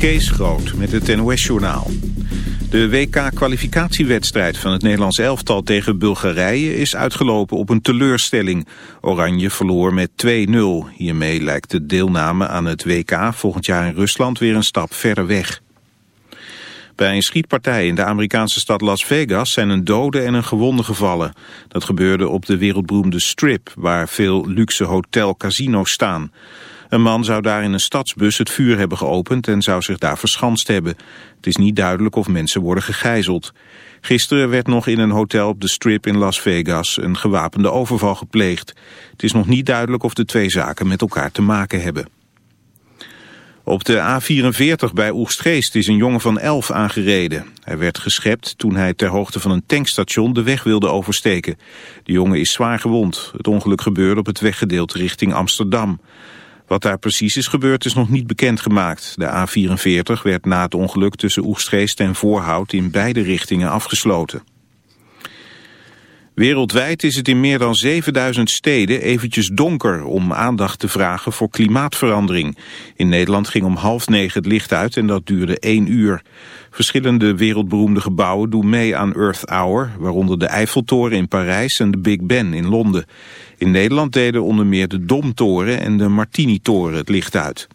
Kees Groot met het NOS-journaal. De WK-kwalificatiewedstrijd van het Nederlands elftal tegen Bulgarije is uitgelopen op een teleurstelling. Oranje verloor met 2-0. Hiermee lijkt de deelname aan het WK volgend jaar in Rusland weer een stap verder weg. Bij een schietpartij in de Amerikaanse stad Las Vegas zijn een dode en een gewonde gevallen. Dat gebeurde op de wereldberoemde Strip, waar veel luxe hotel-casino's staan. Een man zou daar in een stadsbus het vuur hebben geopend en zou zich daar verschanst hebben. Het is niet duidelijk of mensen worden gegijzeld. Gisteren werd nog in een hotel op de Strip in Las Vegas een gewapende overval gepleegd. Het is nog niet duidelijk of de twee zaken met elkaar te maken hebben. Op de A44 bij Oegstgeest is een jongen van 11 aangereden. Hij werd geschept toen hij ter hoogte van een tankstation de weg wilde oversteken. De jongen is zwaar gewond. Het ongeluk gebeurde op het weggedeelte richting Amsterdam. Wat daar precies is gebeurd is nog niet bekendgemaakt. De A44 werd na het ongeluk tussen Oegstgeest en Voorhout in beide richtingen afgesloten. Wereldwijd is het in meer dan 7000 steden eventjes donker om aandacht te vragen voor klimaatverandering. In Nederland ging om half negen het licht uit en dat duurde één uur. Verschillende wereldberoemde gebouwen doen mee aan Earth Hour, waaronder de Eiffeltoren in Parijs en de Big Ben in Londen. In Nederland deden onder meer de Domtoren en de Martini-toren het licht uit.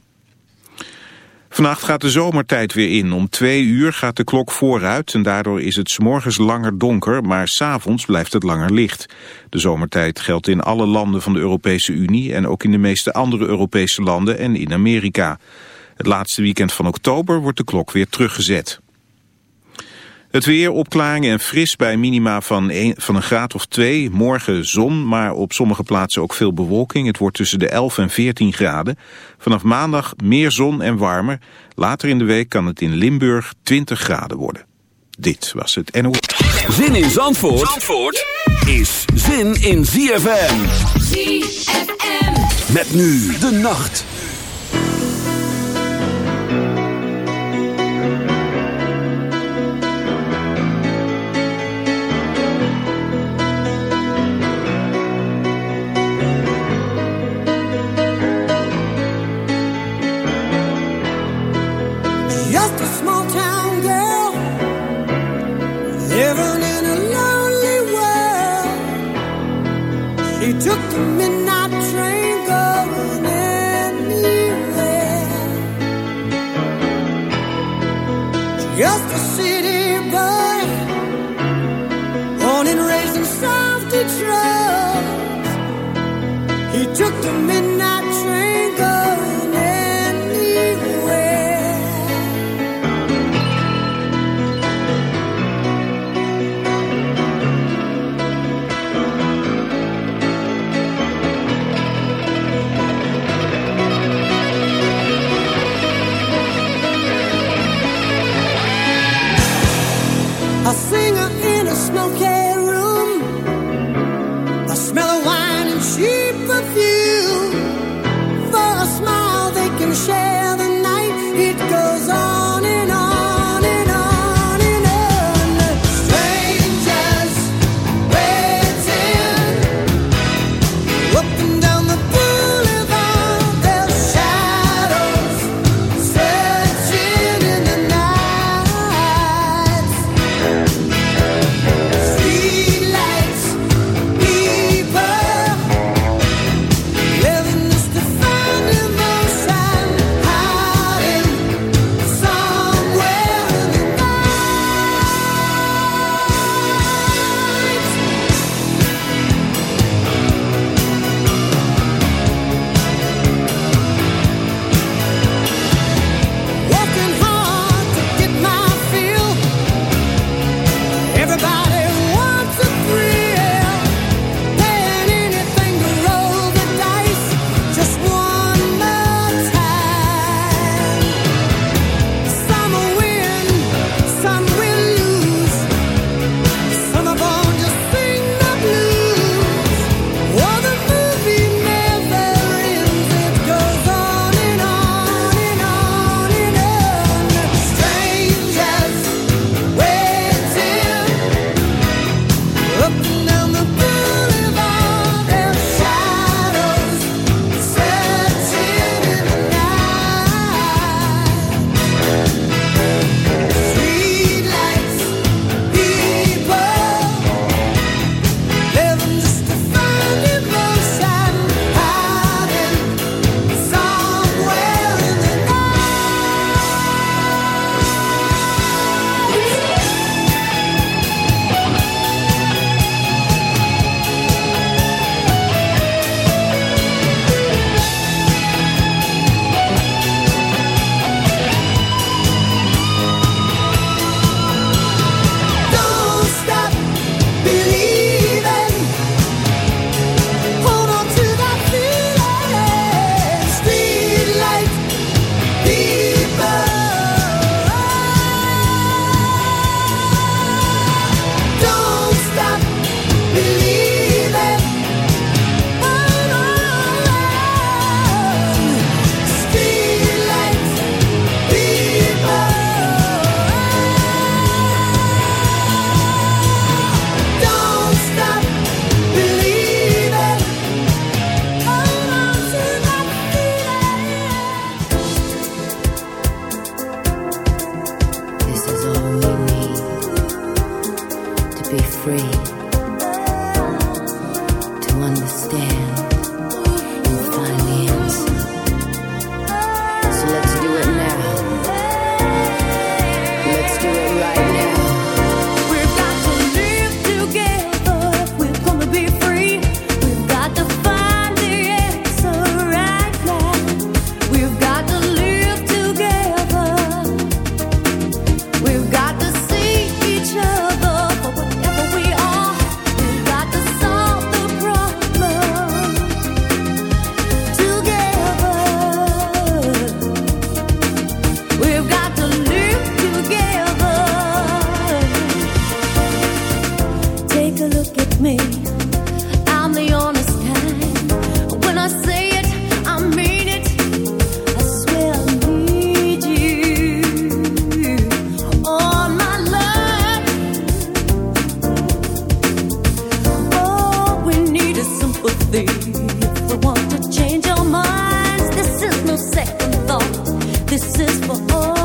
Vannacht gaat de zomertijd weer in. Om twee uur gaat de klok vooruit en daardoor is het morgens langer donker, maar s'avonds blijft het langer licht. De zomertijd geldt in alle landen van de Europese Unie en ook in de meeste andere Europese landen en in Amerika. Het laatste weekend van oktober wordt de klok weer teruggezet. Het weer, opklaringen en fris bij minima van een, van een graad of 2. Morgen zon, maar op sommige plaatsen ook veel bewolking. Het wordt tussen de 11 en 14 graden. Vanaf maandag meer zon en warmer. Later in de week kan het in Limburg 20 graden worden. Dit was het NO. Zin in Zandvoort, Zandvoort is zin in ZFM. ZFM. Met nu de nacht. took him into for all.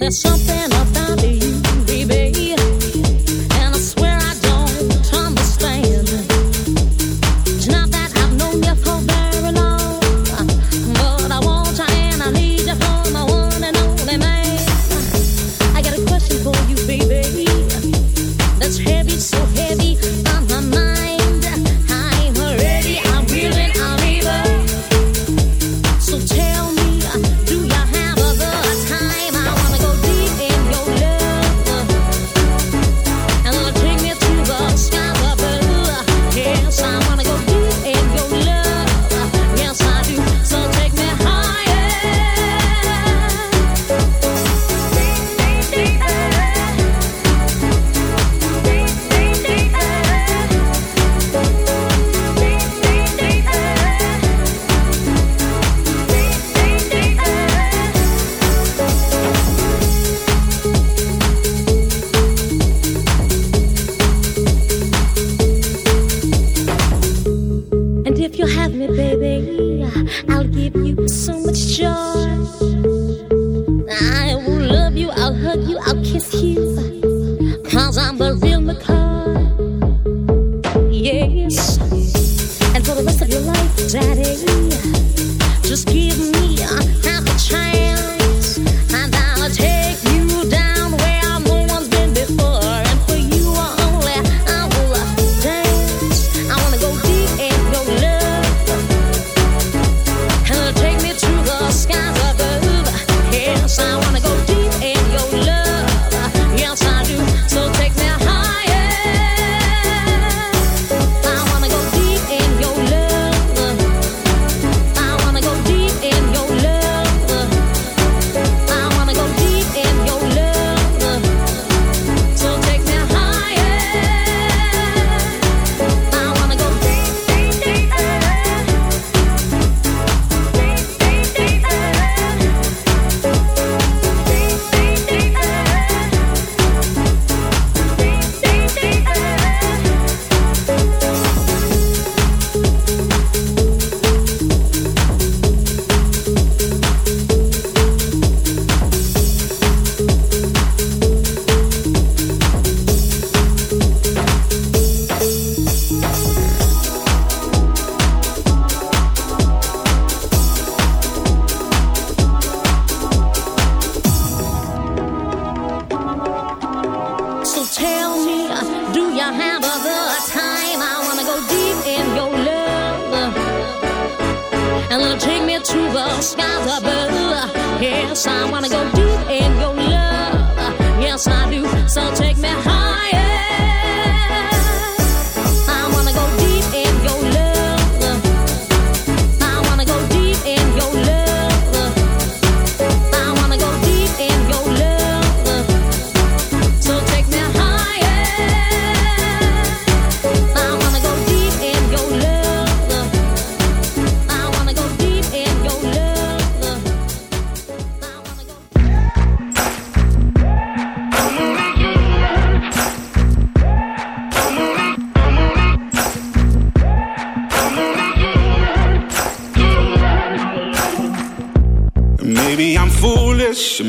There's something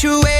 situation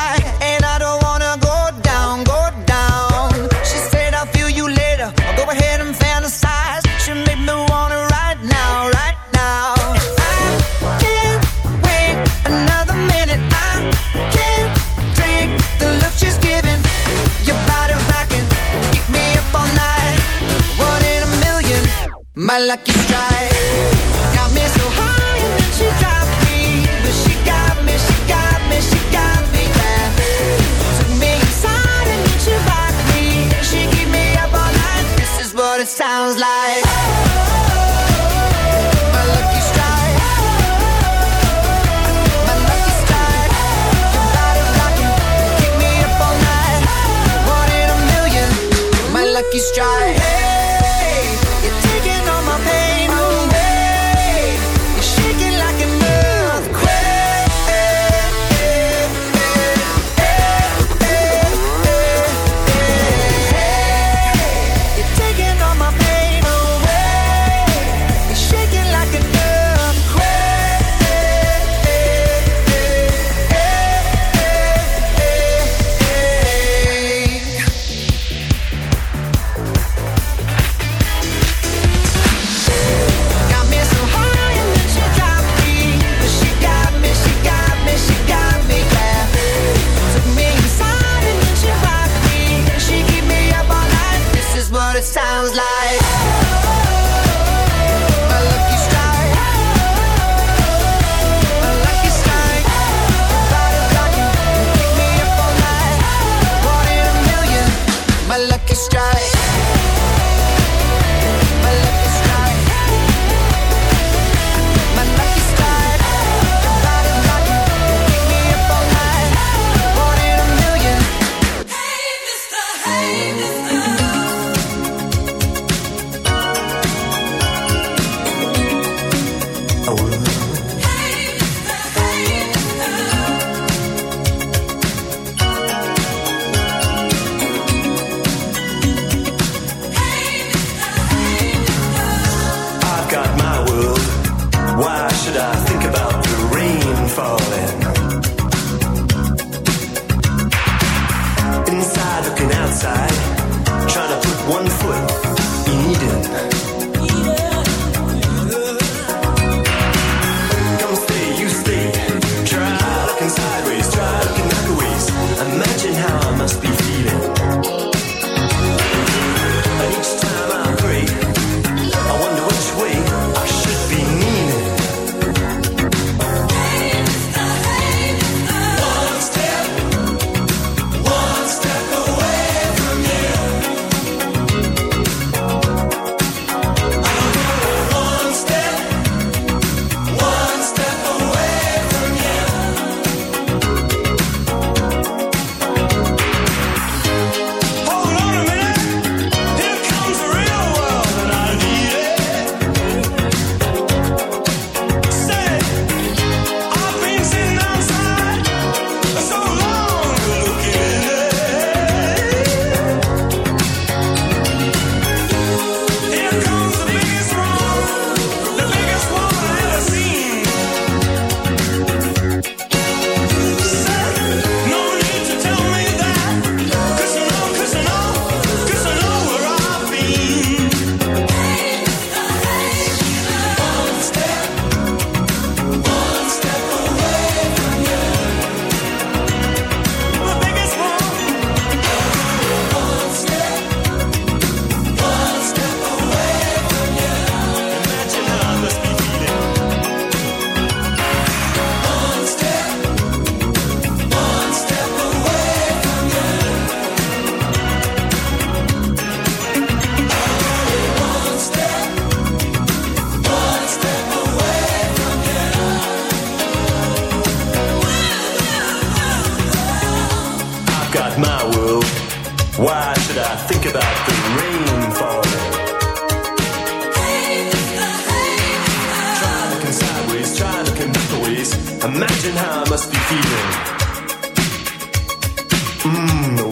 Mmm,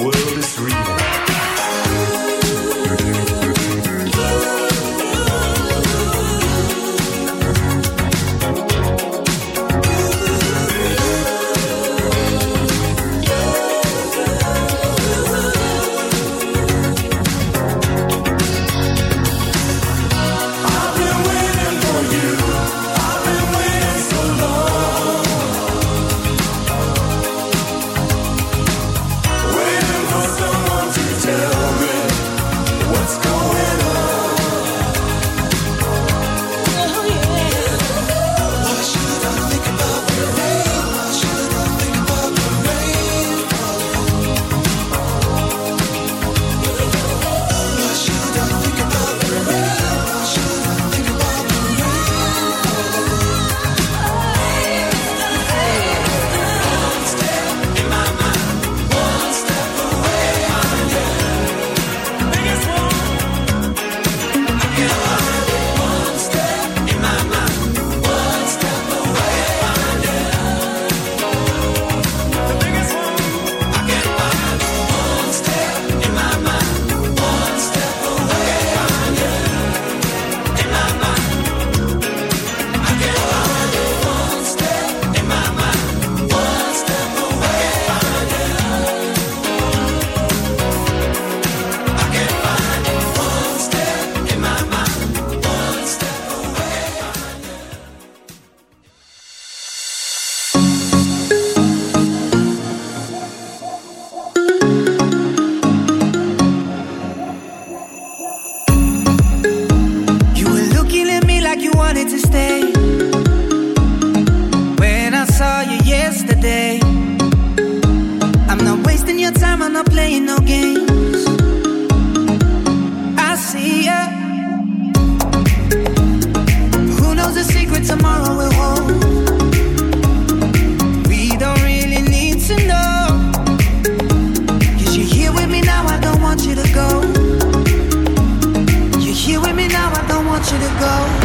go.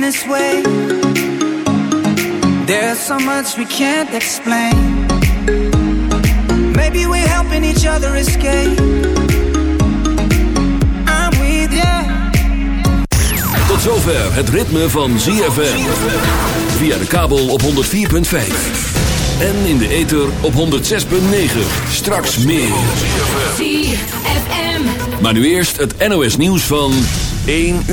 this way. There's so much we can't explain. Maybe we're helping each other escape. Tot zover het ritme van ZFM. Via de kabel op 104.5. En in de ether op 106.9. Straks meer. Maar nu eerst het NOS nieuws van 1 uur.